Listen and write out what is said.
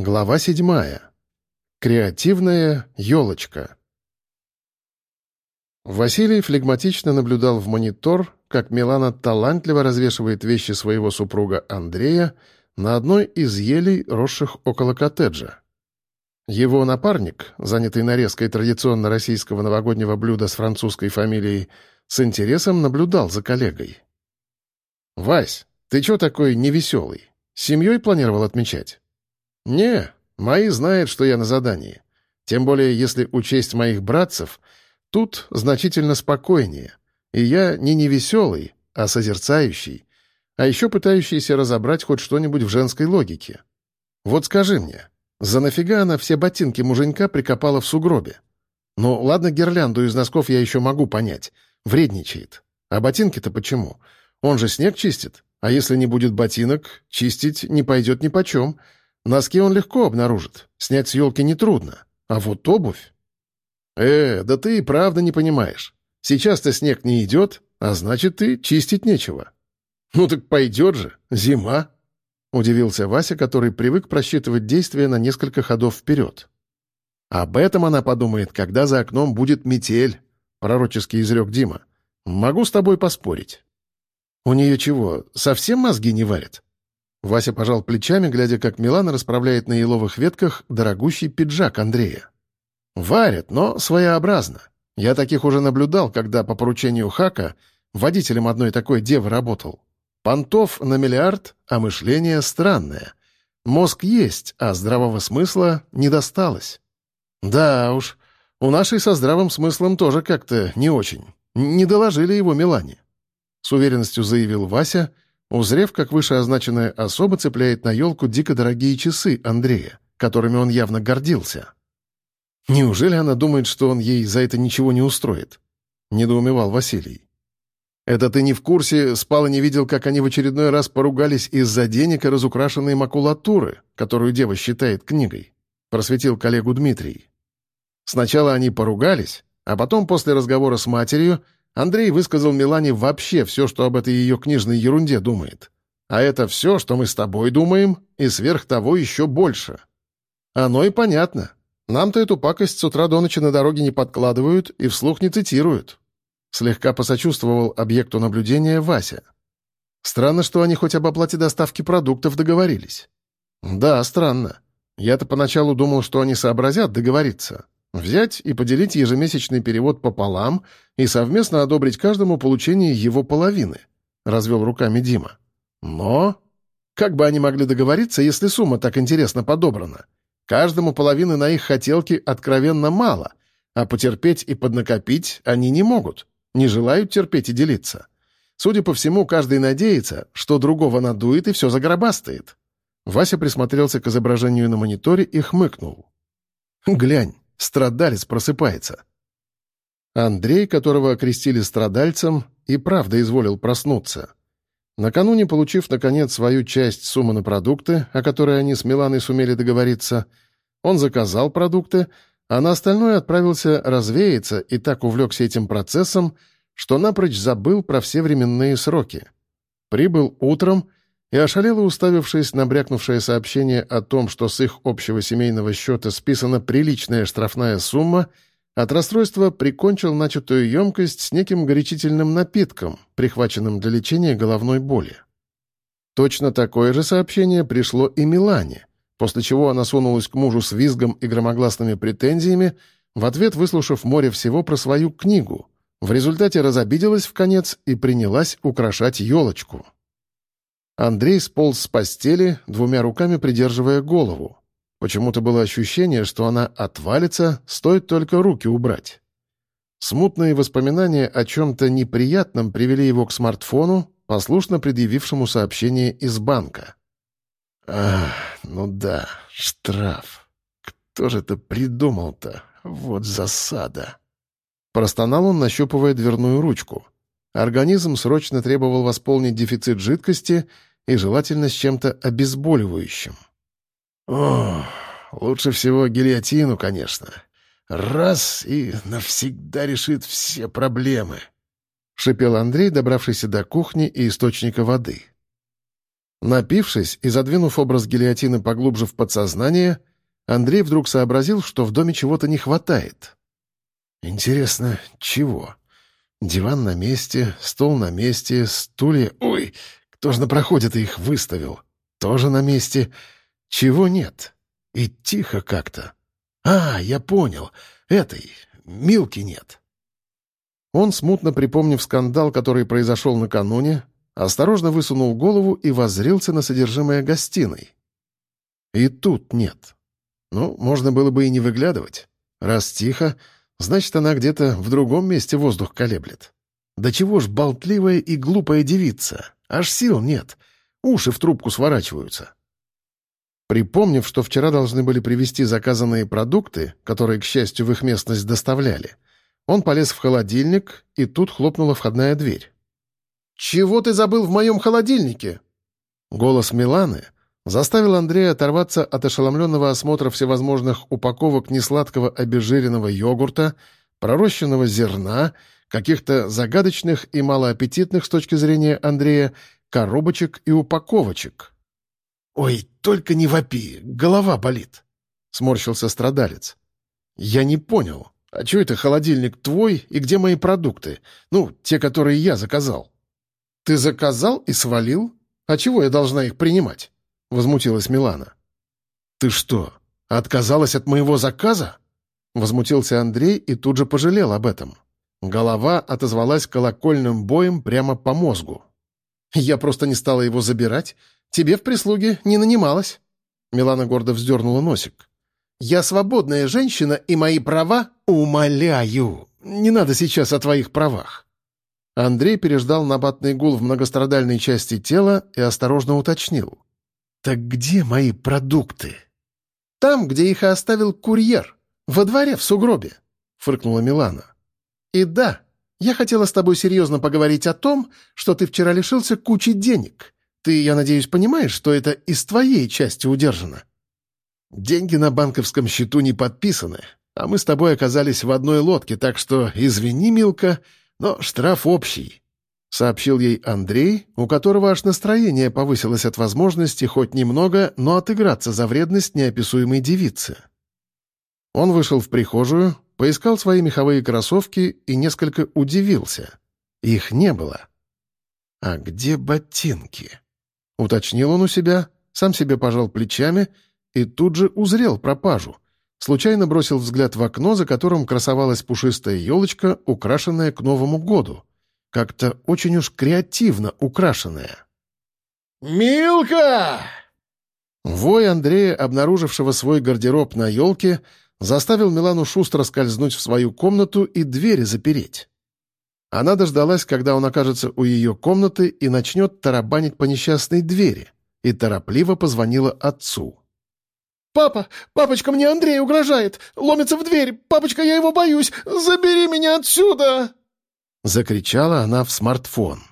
Глава седьмая. Креативная елочка. Василий флегматично наблюдал в монитор, как Милана талантливо развешивает вещи своего супруга Андрея на одной из елей, росших около коттеджа. Его напарник, занятый нарезкой традиционно российского новогоднего блюда с французской фамилией, с интересом наблюдал за коллегой. «Вась, ты чё такой невеселый? Семьей планировал отмечать?» «Не, мои знают, что я на задании. Тем более, если учесть моих братцев, тут значительно спокойнее. И я не невеселый, а созерцающий, а еще пытающийся разобрать хоть что-нибудь в женской логике. Вот скажи мне, за нафига она все ботинки муженька прикопала в сугробе? Ну, ладно, гирлянду из носков я еще могу понять. Вредничает. А ботинки-то почему? Он же снег чистит. А если не будет ботинок, чистить не пойдет ни почем. Носки он легко обнаружит, снять с елки нетрудно. А вот обувь... Э, да ты и правда не понимаешь. Сейчас-то снег не идет, а значит, ты чистить нечего. Ну так пойдет же, зима. Удивился Вася, который привык просчитывать действия на несколько ходов вперед. «Об этом она подумает, когда за окном будет метель», — пророчески изрек Дима. «Могу с тобой поспорить». «У нее чего, совсем мозги не варят?» Вася пожал плечами, глядя, как Милана расправляет на еловых ветках дорогущий пиджак Андрея. «Варят, но своеобразно. Я таких уже наблюдал, когда по поручению Хака водителем одной такой девы работал. Понтов на миллиард, а мышление странное. Мозг есть, а здравого смысла не досталось. Да уж, у нашей со здравым смыслом тоже как-то не очень. Не доложили его Милане. С уверенностью заявил Вася — узрев, как вышеозначенная особа цепляет на елку дико дорогие часы Андрея, которыми он явно гордился. «Неужели она думает, что он ей за это ничего не устроит?» — недоумевал Василий. «Это ты не в курсе, спал и не видел, как они в очередной раз поругались из-за денег и разукрашенной макулатуры, которую дева считает книгой?» — просветил коллегу Дмитрий. «Сначала они поругались, а потом, после разговора с матерью, Андрей высказал Милане вообще все, что об этой ее книжной ерунде думает. А это все, что мы с тобой думаем, и сверх того еще больше. Оно и понятно. Нам-то эту пакость с утра до ночи на дороге не подкладывают и вслух не цитируют. Слегка посочувствовал объекту наблюдения Вася. Странно, что они хоть об оплате доставки продуктов договорились. Да, странно. Я-то поначалу думал, что они сообразят договориться. Взять и поделить ежемесячный перевод пополам и совместно одобрить каждому получение его половины», — развел руками Дима. «Но...» Как бы они могли договориться, если сумма так интересно подобрана? Каждому половины на их хотелки откровенно мало, а потерпеть и поднакопить они не могут, не желают терпеть и делиться. Судя по всему, каждый надеется, что другого надует и все загробастает. Вася присмотрелся к изображению на мониторе и хмыкнул. «Глянь, Страдалец просыпается. Андрей, которого окрестили страдальцем, и правда изволил проснуться. Накануне, получив, наконец, свою часть суммы на продукты, о которой они с Миланой сумели договориться, он заказал продукты, а на остальное отправился развеяться и так увлекся этим процессом, что напрочь забыл про все временные сроки. Прибыл утром и ошалело уставившись на брякнувшее сообщение о том, что с их общего семейного счета списана приличная штрафная сумма, от расстройства прикончил начатую емкость с неким горячительным напитком, прихваченным для лечения головной боли. Точно такое же сообщение пришло и Милане, после чего она сунулась к мужу с визгом и громогласными претензиями, в ответ выслушав море всего про свою книгу. В результате разобиделась в конец и принялась украшать елочку. Андрей сполз с постели, двумя руками придерживая голову. Почему-то было ощущение, что она отвалится, стоит только руки убрать. Смутные воспоминания о чем-то неприятном привели его к смартфону, послушно предъявившему сообщение из банка. «Ах, ну да, штраф. Кто же это придумал-то? Вот засада!» Простонал он, нащупывая дверную ручку. Организм срочно требовал восполнить дефицит жидкости — и желательно с чем-то обезболивающим. О, лучше всего гильотину, конечно. Раз и навсегда решит все проблемы. — шипел Андрей, добравшийся до кухни и источника воды. Напившись и задвинув образ гильотины поглубже в подсознание, Андрей вдруг сообразил, что в доме чего-то не хватает. «Интересно, чего? Диван на месте, стол на месте, стулья... Ой, кто же на проходе их выставил? Тоже на месте. Чего нет? И тихо как-то. А, я понял. Этой, Милки нет». Он, смутно припомнив скандал, который произошел накануне, осторожно высунул голову и воззрился на содержимое гостиной. И тут нет. Ну, можно было бы и не выглядывать. Раз тихо, значит, она где-то в другом месте воздух колеблет. Да чего ж болтливая и глупая девица? Аж сил нет. Уши в трубку сворачиваются. Припомнив, что вчера должны были привезти заказанные продукты, которые, к счастью, в их местность доставляли, он полез в холодильник, и тут хлопнула входная дверь. «Чего ты забыл в моем холодильнике?» Голос Миланы заставил Андрея оторваться от ошеломленного осмотра всевозможных упаковок несладкого обезжиренного йогурта, пророщенного зерна, каких-то загадочных и малоаппетитных с точки зрения Андрея коробочек и упаковочек. «Ой, только не вопи, голова болит», — сморщился страдалец. «Я не понял, а что это холодильник твой и где мои продукты? Ну, те, которые я заказал». «Ты заказал и свалил? А чего я должна их принимать?» — возмутилась Милана. «Ты что, отказалась от моего заказа?» Возмутился Андрей и тут же пожалел об этом. Голова отозвалась колокольным боем прямо по мозгу. «Я просто не стала его забирать. Тебе в прислуге не нанималась». Милана гордо вздернула носик. «Я свободная женщина, и мои права умоляю. Не надо сейчас о твоих правах. Андрей переждал набатный гул в многострадальной части тела и осторожно уточнил. «Так где мои продукты?» «Там, где их оставил курьер. Во дворе, в сугробе», — фыркнула Милана. «И да, я хотела с тобой серьезно поговорить о том, что ты вчера лишился кучи денег. Ты, я надеюсь, понимаешь, что это из твоей части удержано?» «Деньги на банковском счету не подписаны, а мы с тобой оказались в одной лодке, так что извини, Милка, но штраф общий», — сообщил ей Андрей, у которого аж настроение повысилось от возможности хоть немного, но отыграться за вредность неописуемой девицы. Он вышел в прихожую, поискал свои меховые кроссовки и несколько удивился. Их не было. «А где ботинки?» — уточнил он у себя, сам себе пожал плечами и тут же узрел пропажу — Случайно бросил взгляд в окно, за которым красовалась пушистая елочка, украшенная к Новому году. Как-то очень уж креативно украшенная. «Милка!» Вой Андрея, обнаружившего свой гардероб на елке, заставил Милану шустро скользнуть в свою комнату и двери запереть. Она дождалась, когда он окажется у ее комнаты и начнет тарабанить по несчастной двери, и торопливо позвонила отцу. «Папа! Папочка, мне Андрей угрожает! Ломится в дверь! Папочка, я его боюсь! Забери меня отсюда!» Закричала она в смартфон.